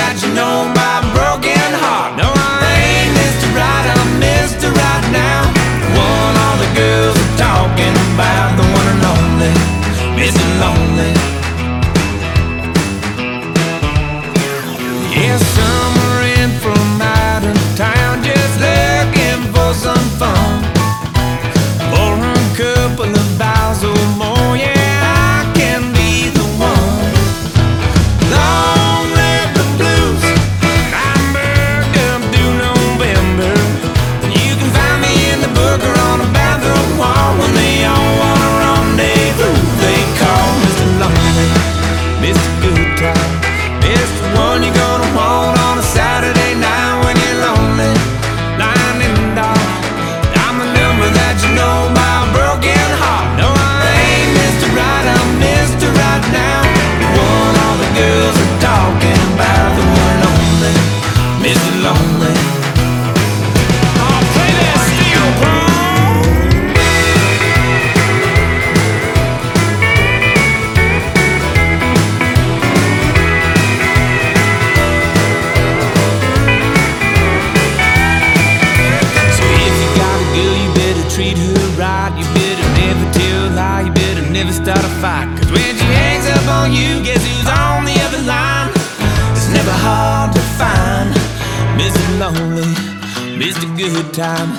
that you know my fight. Cause when she hangs up on you, guess who's on the other line? It's never hard to find. Mr. Lonely, Mr. Good Time,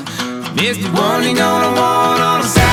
Mr. One you're gonna want on the side.